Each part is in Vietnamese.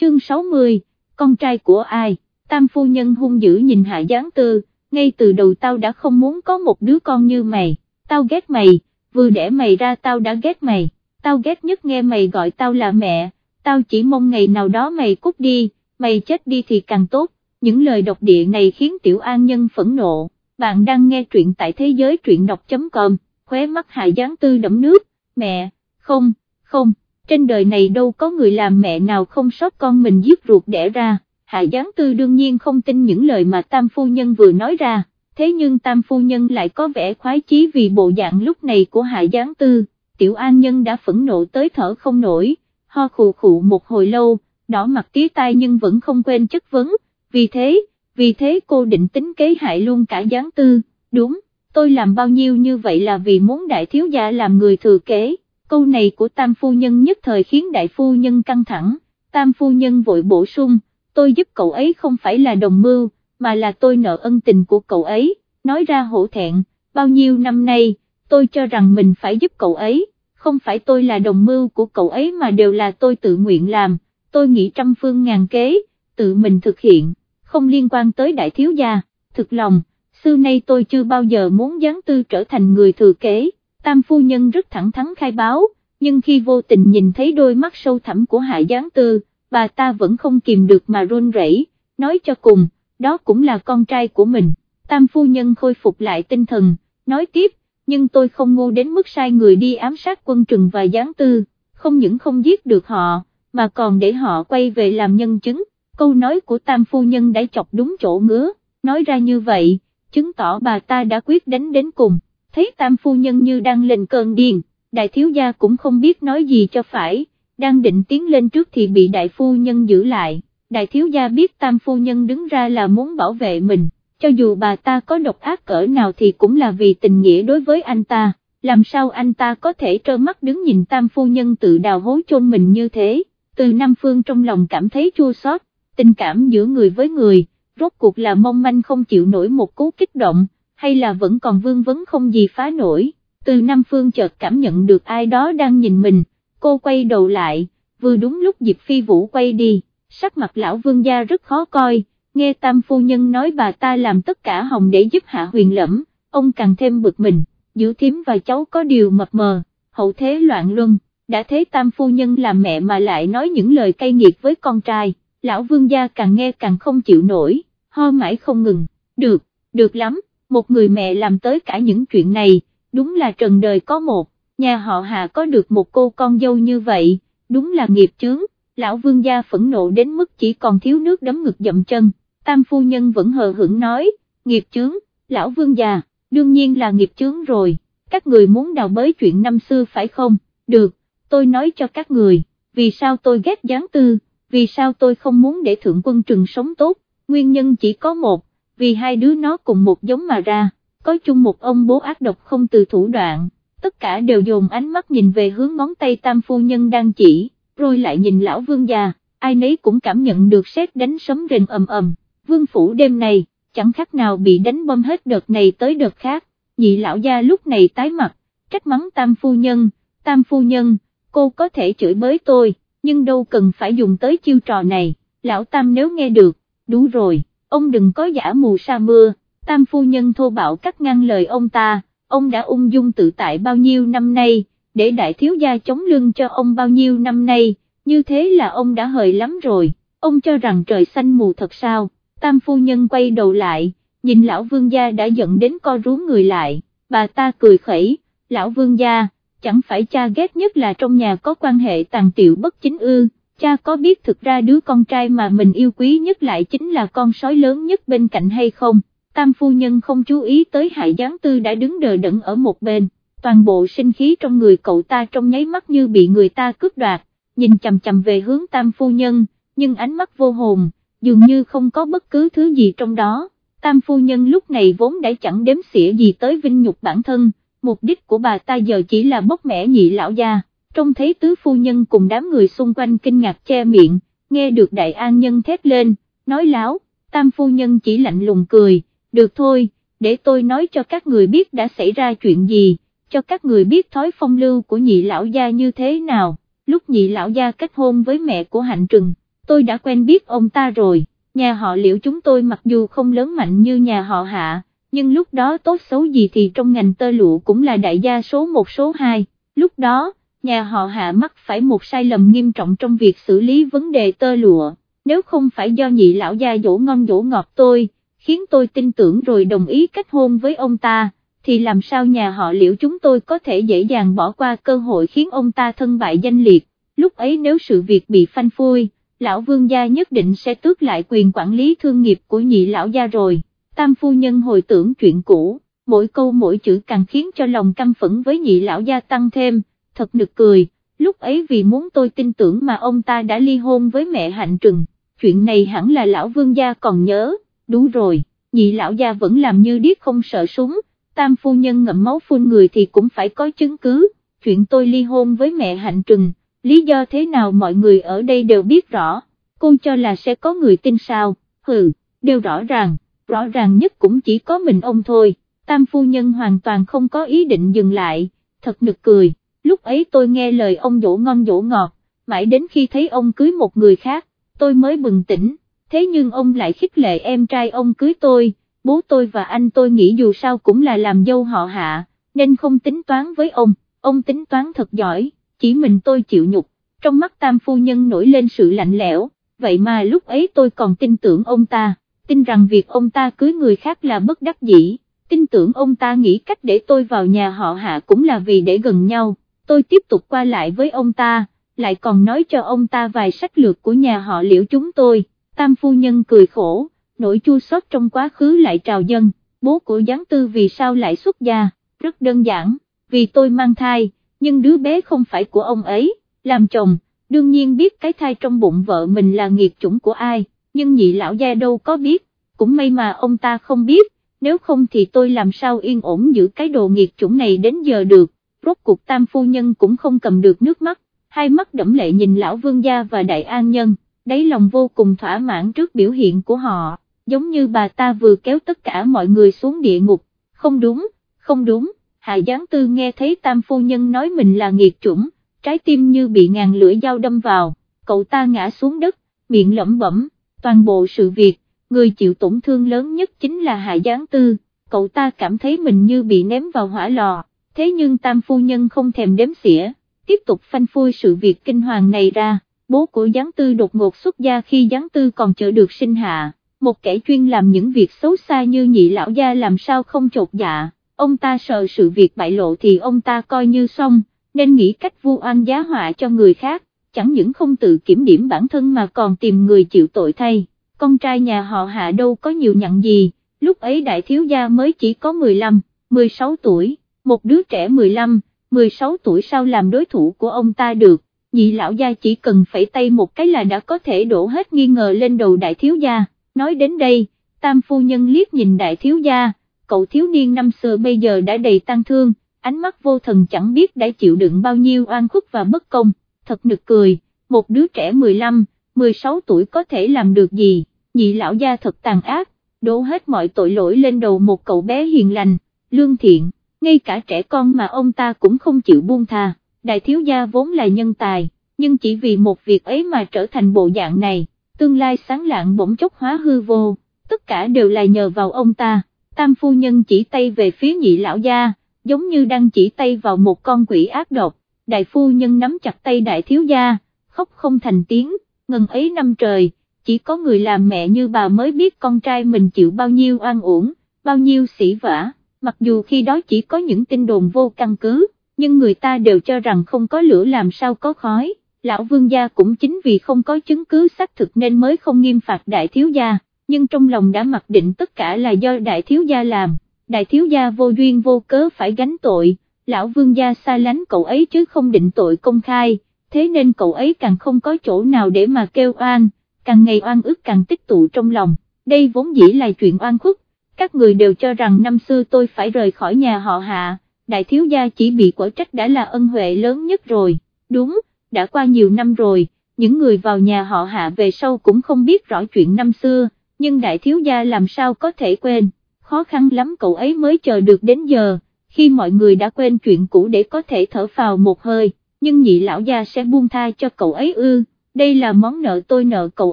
chương 60, con trai của ai, tam phu nhân hung dữ nhìn hạ gián tư, ngay từ đầu tao đã không muốn có một đứa con như mày, tao ghét mày, vừa đẻ mày ra tao đã ghét mày, tao ghét nhất nghe mày gọi tao là mẹ, tao chỉ mong ngày nào đó mày cút đi, mày chết đi thì càng tốt, những lời độc địa này khiến tiểu an nhân phẫn nộ, bạn đang nghe truyện tại thế giới truyện đọc.com, khóe mắt hạ gián tư đẫm nước, mẹ, không, không, trên đời này đâu có người làm mẹ nào không sót con mình giết ruột đẻ ra, hạ Giáng tư đương nhiên không tin những lời mà tam phu nhân vừa nói ra, thế nhưng tam phu nhân lại có vẻ khoái chí vì bộ dạng lúc này của hạ Giáng tư, tiểu an nhân đã phẫn nộ tới thở không nổi, ho khụ khụ một hồi lâu, đỏ mặt tía tai nhưng vẫn không quên chất vấn, vì thế, vì thế cô định tính kế hại luôn cả Giáng tư, đúng, tôi làm bao nhiêu như vậy là vì muốn đại thiếu gia làm người thừa kế, câu này của tam phu nhân nhất thời khiến đại phu nhân căng thẳng, tam phu nhân vội bổ sung, tôi giúp cậu ấy không phải là đồng mưu, mà là tôi nợ ân tình của cậu ấy, nói ra hổ thẹn, bao nhiêu năm nay, tôi cho rằng mình phải giúp cậu ấy, không phải tôi là đồng mưu của cậu ấy mà đều là tôi tự nguyện làm, tôi nghĩ trăm phương ngàn kế, tự mình thực hiện, không liên quan tới đại thiếu gia, thực lòng, xưa nay tôi chưa bao giờ muốn gián tư trở thành người thừa kế, tam phu nhân rất thẳng thắn khai báo, nhưng khi vô tình nhìn thấy đôi mắt sâu thẳm của hạ Giáng tư, bà ta vẫn không kìm được mà run rẩy, nói cho cùng, đó cũng là con trai của mình, tam phu nhân khôi phục lại tinh thần, nói tiếp, nhưng tôi không ngu đến mức sai người đi ám sát quân trừng và Giáng tư, không những không giết được họ, mà còn để họ quay về làm nhân chứng, câu nói của tam phu nhân đã chọc đúng chỗ ngứa, nói ra như vậy, chứng tỏ bà ta đã quyết đánh đến cùng, thấy tam phu nhân như đang lên cơn điên, đại thiếu gia cũng không biết nói gì cho phải, đang định tiến lên trước thì bị đại phu nhân giữ lại, đại thiếu gia biết tam phu nhân đứng ra là muốn bảo vệ mình, cho dù bà ta có độc ác cỡ nào thì cũng là vì tình nghĩa đối với anh ta, làm sao anh ta có thể trơ mắt đứng nhìn tam phu nhân tự đào hố chôn mình như thế, từ Nam Phương trong lòng cảm thấy chua xót, tình cảm giữa người với người, rốt cuộc là mong manh không chịu nổi một cú kích động, hay là vẫn còn vương vấn không gì phá nổi, từ Nam Phương chợt cảm nhận được ai đó đang nhìn mình, cô quay đầu lại, vừa đúng lúc Diệp Phi Vũ quay đi, sắc mặt lão vương gia rất khó coi, nghe tam phu nhân nói bà ta làm tất cả hồng để giúp hạ huyền lẫm, ông càng thêm bực mình, giữ thím và cháu có điều mập mờ, hậu thế loạn luân, đã thế tam phu nhân làm mẹ mà lại nói những lời cay nghiệt với con trai, lão vương gia càng nghe càng không chịu nổi, ho mãi không ngừng, được, được lắm, một người mẹ làm tới cả những chuyện này, đúng là trần đời có một, nhà họ Hà có được một cô con dâu như vậy, đúng là nghiệp chướng, lão vương gia phẫn nộ đến mức chỉ còn thiếu nước đấm ngực dậm chân, tam phu nhân vẫn hờ hững nói, nghiệp chướng, lão vương già, đương nhiên là nghiệp chướng rồi, các người muốn đào bới chuyện năm xưa phải không, được, tôi nói cho các người, vì sao tôi ghét gián tư, vì sao tôi không muốn để thượng quân trừng sống tốt, nguyên nhân chỉ có một, vì hai đứa nó cùng một giống mà ra, có chung một ông bố ác độc không từ thủ đoạn, tất cả đều dồn ánh mắt nhìn về hướng ngón tay tam phu nhân đang chỉ, rồi lại nhìn lão vương già, ai nấy cũng cảm nhận được sét đánh sấm rền ầm ầm, vương phủ đêm này, chẳng khác nào bị đánh bom hết đợt này tới đợt khác, nhị lão gia lúc này tái mặt, trách mắng tam phu nhân, tam phu nhân, cô có thể chửi bới tôi, nhưng đâu cần phải dùng tới chiêu trò này, lão tam nếu nghe được, đủ rồi, ông đừng có giả mù sa mưa, tam phu nhân thô bạo cắt ngang lời ông ta, ông đã ung dung tự tại bao nhiêu năm nay, để đại thiếu gia chống lưng cho ông bao nhiêu năm nay, như thế là ông đã hời lắm rồi, ông cho rằng trời xanh mù thật sao, tam phu nhân quay đầu lại, nhìn lão vương gia đã giận đến co rú người lại, bà ta cười khẩy, lão vương gia, chẳng phải cha ghét nhất là trong nhà có quan hệ tàn tiệu bất chính ư, cha có biết thực ra đứa con trai mà mình yêu quý nhất lại chính là con sói lớn nhất bên cạnh hay không, tam phu nhân không chú ý tới hại gián tư đã đứng đờ đẫn ở một bên, toàn bộ sinh khí trong người cậu ta trong nháy mắt như bị người ta cướp đoạt, nhìn chầm chầm về hướng tam phu nhân, nhưng ánh mắt vô hồn, dường như không có bất cứ thứ gì trong đó, tam phu nhân lúc này vốn đã chẳng đếm xỉa gì tới vinh nhục bản thân, mục đích của bà ta giờ chỉ là bốc mẻ nhị lão gia, trông thấy tứ phu nhân cùng đám người xung quanh kinh ngạc che miệng, nghe được đại an nhân thét lên, nói láo, tam phu nhân chỉ lạnh lùng cười, được thôi, để tôi nói cho các người biết đã xảy ra chuyện gì, cho các người biết thói phong lưu của nhị lão gia như thế nào, lúc nhị lão gia kết hôn với mẹ của hạnh trừng tôi đã quen biết ông ta rồi, nhà họ liễu chúng tôi mặc dù không lớn mạnh như nhà họ hạ, nhưng lúc đó tốt xấu gì thì trong ngành tơ lụa cũng là đại gia số một số hai, lúc đó, nhà họ hạ mắc phải một sai lầm nghiêm trọng trong việc xử lý vấn đề tơ lụa, nếu không phải do nhị lão gia dỗ ngon dỗ ngọt tôi, khiến tôi tin tưởng rồi đồng ý kết hôn với ông ta, thì làm sao nhà họ liễu chúng tôi có thể dễ dàng bỏ qua cơ hội khiến ông ta thân bại danh liệt, lúc ấy nếu sự việc bị phanh phui, lão vương gia nhất định sẽ tước lại quyền quản lý thương nghiệp của nhị lão gia rồi, tam phu nhân hồi tưởng chuyện cũ, mỗi câu mỗi chữ càng khiến cho lòng căm phẫn với nhị lão gia tăng thêm, thật nực cười, lúc ấy vì muốn tôi tin tưởng mà ông ta đã ly hôn với mẹ hạnh trừng, chuyện này hẳn là lão vương gia còn nhớ, đúng rồi, nhị lão gia vẫn làm như điếc không sợ súng, tam phu nhân ngậm máu phun người thì cũng phải có chứng cứ, chuyện tôi ly hôn với mẹ hạnh trừng, lý do thế nào mọi người ở đây đều biết rõ, cô cho là sẽ có người tin sao, hừ, đều rõ ràng, rõ ràng nhất cũng chỉ có mình ông thôi, tam phu nhân hoàn toàn không có ý định dừng lại, thật nực cười, lúc ấy tôi nghe lời ông dỗ ngon dỗ ngọt, mãi đến khi thấy ông cưới một người khác, tôi mới bừng tỉnh, thế nhưng ông lại khích lệ em trai ông cưới tôi, bố tôi và anh tôi nghĩ dù sao cũng là làm dâu họ hạ, nên không tính toán với ông, ông tính toán thật giỏi, chỉ mình tôi chịu nhục, trong mắt tam phu nhân nổi lên sự lạnh lẽo, vậy mà lúc ấy tôi còn tin tưởng ông ta, tin rằng việc ông ta cưới người khác là bất đắc dĩ, tin tưởng ông ta nghĩ cách để tôi vào nhà họ hạ cũng là vì để gần nhau, tôi tiếp tục qua lại với ông ta, lại còn nói cho ông ta vài sách lược của nhà họ liễu chúng tôi, tam phu nhân cười khổ nỗi chua xót trong quá khứ lại trào dâng, bố của gián tư vì sao lại xuất gia, rất đơn giản, vì tôi mang thai, nhưng đứa bé không phải của ông ấy, làm chồng, đương nhiên biết cái thai trong bụng vợ mình là nghiệt chủng của ai, nhưng nhị lão gia đâu có biết, cũng may mà ông ta không biết, nếu không thì tôi làm sao yên ổn giữ cái đồ nghiệt chủng này đến giờ được, rốt cuộc tam phu nhân cũng không cầm được nước mắt, hai mắt đẫm lệ nhìn lão vương gia và đại an nhân, đáy lòng vô cùng thỏa mãn trước biểu hiện của họ giống như bà ta vừa kéo tất cả mọi người xuống địa ngục, không đúng, không đúng, Hạ gián Tư nghe thấy tam phu nhân nói mình là nghiệt chủng, trái tim như bị ngàn lưỡi dao đâm vào, cậu ta ngã xuống đất, miệng lẩm bẩm, toàn bộ sự việc, người chịu tổn thương lớn nhất chính là Hạ gián Tư, cậu ta cảm thấy mình như bị ném vào hỏa lò, thế nhưng tam phu nhân không thèm đếm xỉa, tiếp tục phanh phui sự việc kinh hoàng này ra, bố của Giáng Tư đột ngột xuất gia khi Giáng Tư còn chờ được sinh hạ. Một kẻ chuyên làm những việc xấu xa như nhị lão gia làm sao không chột dạ, ông ta sợ sự việc bại lộ thì ông ta coi như xong, nên nghĩ cách vu oan giá họa cho người khác, chẳng những không tự kiểm điểm bản thân mà còn tìm người chịu tội thay, con trai nhà họ hạ đâu có nhiều nhận gì, lúc ấy đại thiếu gia mới chỉ có 15, 16 tuổi, một đứa trẻ 15, 16 tuổi sao làm đối thủ của ông ta được, nhị lão gia chỉ cần phẩy tay một cái là đã có thể đổ hết nghi ngờ lên đầu đại thiếu gia. Nói đến đây, tam phu nhân liếc nhìn đại thiếu gia, cậu thiếu niên năm xưa bây giờ đã đầy tăng thương, ánh mắt vô thần chẳng biết đã chịu đựng bao nhiêu oan khuất và bất công, thật nực cười, một đứa trẻ 15, 16 tuổi có thể làm được gì, nhị lão gia thật tàn ác, đổ hết mọi tội lỗi lên đầu một cậu bé hiền lành, lương thiện, ngay cả trẻ con mà ông ta cũng không chịu buông tha, đại thiếu gia vốn là nhân tài, nhưng chỉ vì một việc ấy mà trở thành bộ dạng này tương lai sáng lạng bỗng chốc hóa hư vô, tất cả đều là nhờ vào ông ta, tam phu nhân chỉ tay về phía nhị lão gia, giống như đang chỉ tay vào một con quỷ ác độc, đại phu nhân nắm chặt tay đại thiếu gia, khóc không thành tiếng, ngần ấy năm trời, chỉ có người làm mẹ như bà mới biết con trai mình chịu bao nhiêu oan uổng, bao nhiêu sỉ vả, mặc dù khi đó chỉ có những tin đồn vô căn cứ, nhưng người ta đều cho rằng không có lửa làm sao có khói. Lão vương gia cũng chính vì không có chứng cứ xác thực nên mới không nghiêm phạt đại thiếu gia, nhưng trong lòng đã mặc định tất cả là do đại thiếu gia làm, đại thiếu gia vô duyên vô cớ phải gánh tội, lão vương gia xa lánh cậu ấy chứ không định tội công khai, thế nên cậu ấy càng không có chỗ nào để mà kêu oan, càng ngày oan ức càng tích tụ trong lòng, đây vốn dĩ là chuyện oan khuất, các người đều cho rằng năm xưa tôi phải rời khỏi nhà họ hạ, đại thiếu gia chỉ bị quả trách đã là ân huệ lớn nhất rồi, đúng đã qua nhiều năm rồi, những người vào nhà họ hạ về sau cũng không biết rõ chuyện năm xưa, nhưng đại thiếu gia làm sao có thể quên, khó khăn lắm cậu ấy mới chờ được đến giờ, khi mọi người đã quên chuyện cũ để có thể thở phào một hơi, nhưng nhị lão gia sẽ buông tha cho cậu ấy ư, đây là món nợ tôi nợ cậu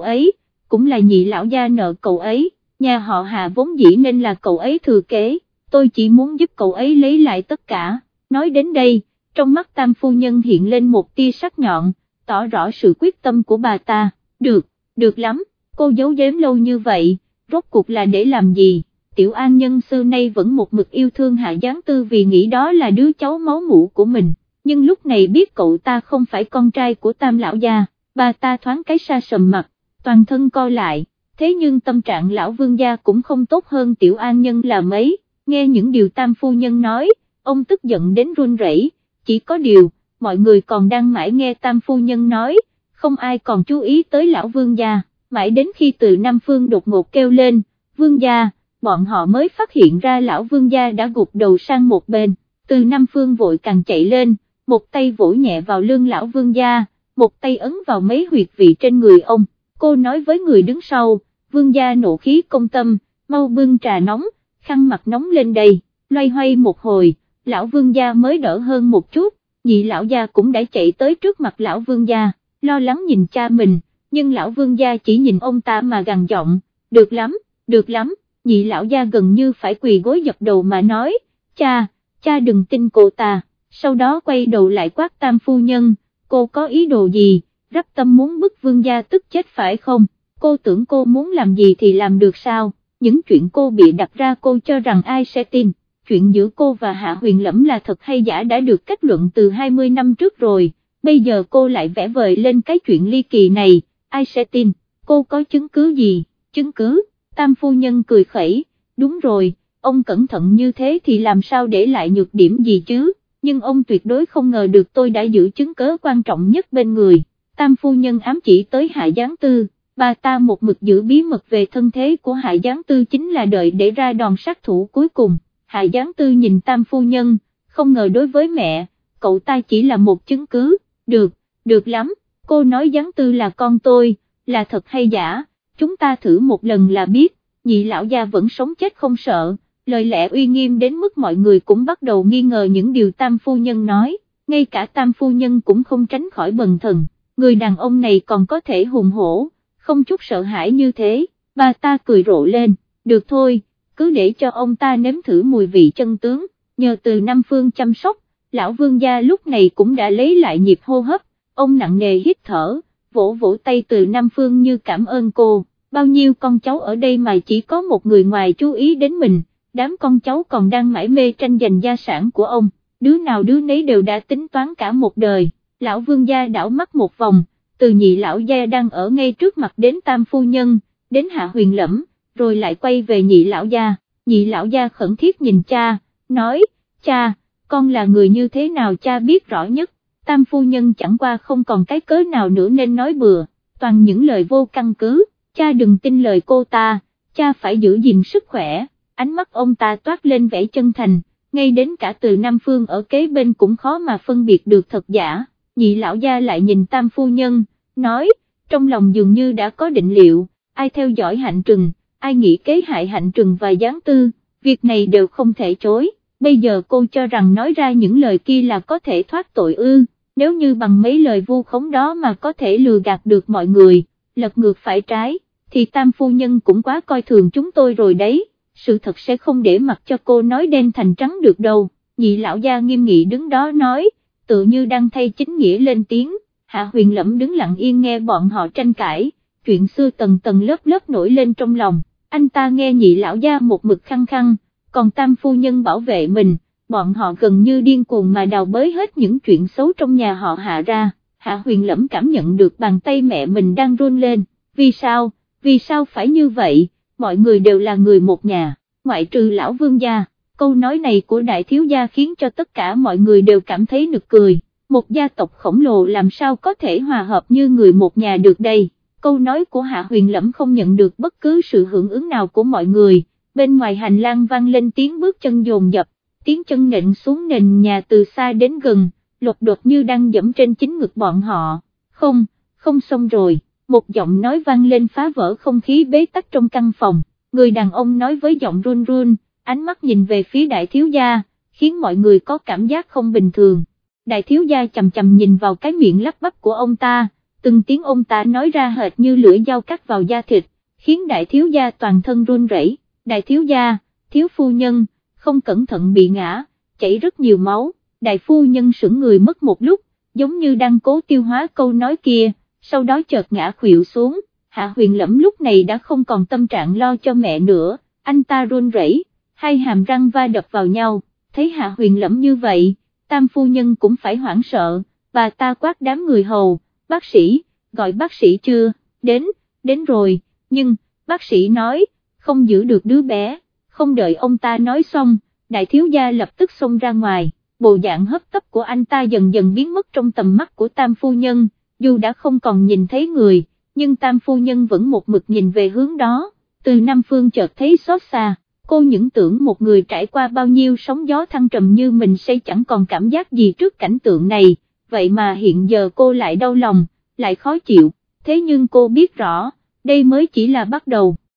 ấy, cũng là nhị lão gia nợ cậu ấy, nhà họ hạ vốn dĩ nên là cậu ấy thừa kế, tôi chỉ muốn giúp cậu ấy lấy lại tất cả, nói đến đây, trong mắt tam phu nhân hiện lên một tia sắc nhọn, tỏ rõ sự quyết tâm của bà ta, được, được lắm, cô giấu giếm lâu như vậy, rốt cuộc là để làm gì? Tiểu An Nhân xưa nay vẫn một mực yêu thương Hạ Giáng Tư vì nghĩ đó là đứa cháu máu mũ của mình, nhưng lúc này biết cậu ta không phải con trai của Tam Lão Gia, bà ta thoáng cái xa sầm mặt, toàn thân co lại, thế nhưng tâm trạng Lão Vương Gia cũng không tốt hơn Tiểu An Nhân là mấy, nghe những điều Tam Phu Nhân nói, ông tức giận đến run rẩy. chỉ có điều, mọi người còn đang mãi nghe Tam Phu Nhân nói, không ai còn chú ý tới Lão Vương Gia, mãi đến khi từ Nam Phương đột ngột kêu lên, Vương Gia, bọn họ mới phát hiện ra lão vương gia đã gục đầu sang một bên, từ Nam Phương vội càng chạy lên, một tay vỗ nhẹ vào lưng lão vương gia, một tay ấn vào mấy huyệt vị trên người ông, cô nói với người đứng sau, vương gia nộ khí công tâm, mau bưng trà nóng, khăn mặt nóng lên đây, loay hoay một hồi, lão vương gia mới đỡ hơn một chút, nhị lão gia cũng đã chạy tới trước mặt lão vương gia, lo lắng nhìn cha mình, nhưng lão vương gia chỉ nhìn ông ta mà gằn giọng, được lắm, được lắm. Nhị lão gia gần như phải quỳ gối dập đầu mà nói, cha, cha đừng tin cô ta, sau đó quay đầu lại quát tam phu nhân, cô có ý đồ gì, rắp tâm muốn bức vương gia tức chết phải không, cô tưởng cô muốn làm gì thì làm được sao, những chuyện cô bị đặt ra cô cho rằng ai sẽ tin, chuyện giữa cô và Hạ Huyền Lẫm là thật hay giả đã được kết luận từ 20 năm trước rồi, bây giờ cô lại vẽ vời lên cái chuyện ly kỳ này, ai sẽ tin, cô có chứng cứ gì, chứng cứ? Tam phu nhân cười khẩy, đúng rồi, ông cẩn thận như thế thì làm sao để lại nhược điểm gì chứ, nhưng ông tuyệt đối không ngờ được tôi đã giữ chứng cớ quan trọng nhất bên người, tam phu nhân ám chỉ tới hạ giáng tư, bà ta một mực giữ bí mật về thân thế của hạ giáng tư chính là đợi để ra đòn sát thủ cuối cùng, hạ giáng tư nhìn tam phu nhân, không ngờ đối với mẹ, cậu ta chỉ là một chứng cứ, được, được lắm, cô nói giáng tư là con tôi, là thật hay giả? Chúng ta thử một lần là biết, nhị lão gia vẫn sống chết không sợ, lời lẽ uy nghiêm đến mức mọi người cũng bắt đầu nghi ngờ những điều tam phu nhân nói, ngay cả tam phu nhân cũng không tránh khỏi bần thần, người đàn ông này còn có thể hùng hổ, không chút sợ hãi như thế, bà ta cười rộ lên, được thôi, cứ để cho ông ta nếm thử mùi vị chân tướng, nhờ từ Nam Phương chăm sóc, lão vương gia lúc này cũng đã lấy lại nhịp hô hấp, ông nặng nề hít thở vỗ vỗ tay từ Nam Phương như cảm ơn cô, bao nhiêu con cháu ở đây mà chỉ có một người ngoài chú ý đến mình, đám con cháu còn đang mãi mê tranh giành gia sản của ông, đứa nào đứa nấy đều đã tính toán cả một đời, lão vương gia đảo mắt một vòng, từ nhị lão gia đang ở ngay trước mặt đến tam phu nhân, đến hạ huyền lẫm, rồi lại quay về nhị lão gia, nhị lão gia khẩn thiết nhìn cha, nói, cha, con là người như thế nào cha biết rõ nhất, tam phu nhân chẳng qua không còn cái cớ nào nữa nên nói bừa, toàn những lời vô căn cứ, cha đừng tin lời cô ta, cha phải giữ gìn sức khỏe, ánh mắt ông ta toát lên vẻ chân thành, ngay đến cả từ Nam Phương ở kế bên cũng khó mà phân biệt được thật giả, nhị lão gia lại nhìn tam phu nhân, nói, trong lòng dường như đã có định liệu, ai theo dõi hạnh trừng, ai nghĩ kế hại hạnh trừng và gián tư, việc này đều không thể chối, bây giờ cô cho rằng nói ra những lời kia là có thể thoát tội ư nếu như bằng mấy lời vu khống đó mà có thể lừa gạt được mọi người, lật ngược phải trái, thì tam phu nhân cũng quá coi thường chúng tôi rồi đấy, sự thật sẽ không để mặc cho cô nói đen thành trắng được đâu, nhị lão gia nghiêm nghị đứng đó nói, tự như đang thay chính nghĩa lên tiếng, hạ huyền lẫm đứng lặng yên nghe bọn họ tranh cãi, chuyện xưa tầng tầng lớp lớp nổi lên trong lòng, anh ta nghe nhị lão gia một mực khăng khăng, còn tam phu nhân bảo vệ mình, bọn họ gần như điên cuồng mà đào bới hết những chuyện xấu trong nhà họ hạ ra, hạ huyền lẫm cảm nhận được bàn tay mẹ mình đang run lên, vì sao, vì sao phải như vậy, mọi người đều là người một nhà, ngoại trừ lão vương gia, câu nói này của đại thiếu gia khiến cho tất cả mọi người đều cảm thấy nực cười, một gia tộc khổng lồ làm sao có thể hòa hợp như người một nhà được đây, câu nói của hạ huyền lẫm không nhận được bất cứ sự hưởng ứng nào của mọi người, bên ngoài hành lang vang lên tiếng bước chân dồn dập, tiếng chân nện xuống nền nhà từ xa đến gần, lột đột như đang dẫm trên chính ngực bọn họ, không, không xong rồi, một giọng nói vang lên phá vỡ không khí bế tắc trong căn phòng, người đàn ông nói với giọng run run, ánh mắt nhìn về phía đại thiếu gia, khiến mọi người có cảm giác không bình thường, đại thiếu gia chầm chầm nhìn vào cái miệng lắp bắp của ông ta, từng tiếng ông ta nói ra hệt như lưỡi dao cắt vào da thịt, khiến đại thiếu gia toàn thân run rẩy. đại thiếu gia, thiếu phu nhân, không cẩn thận bị ngã, chảy rất nhiều máu, đại phu nhân sững người mất một lúc, giống như đang cố tiêu hóa câu nói kia, sau đó chợt ngã khuỵu xuống, hạ huyền lẫm lúc này đã không còn tâm trạng lo cho mẹ nữa, anh ta run rẩy, hai hàm răng va đập vào nhau, thấy hạ huyền lẫm như vậy, tam phu nhân cũng phải hoảng sợ, bà ta quát đám người hầu, bác sĩ, gọi bác sĩ chưa, đến, đến rồi, nhưng, bác sĩ nói, không giữ được đứa bé, không đợi ông ta nói xong, đại thiếu gia lập tức xông ra ngoài, bộ dạng hấp tấp của anh ta dần dần biến mất trong tầm mắt của tam phu nhân, dù đã không còn nhìn thấy người, nhưng tam phu nhân vẫn một mực nhìn về hướng đó, từ Nam Phương chợt thấy xót xa, cô những tưởng một người trải qua bao nhiêu sóng gió thăng trầm như mình sẽ chẳng còn cảm giác gì trước cảnh tượng này, vậy mà hiện giờ cô lại đau lòng, lại khó chịu, thế nhưng cô biết rõ, đây mới chỉ là bắt đầu.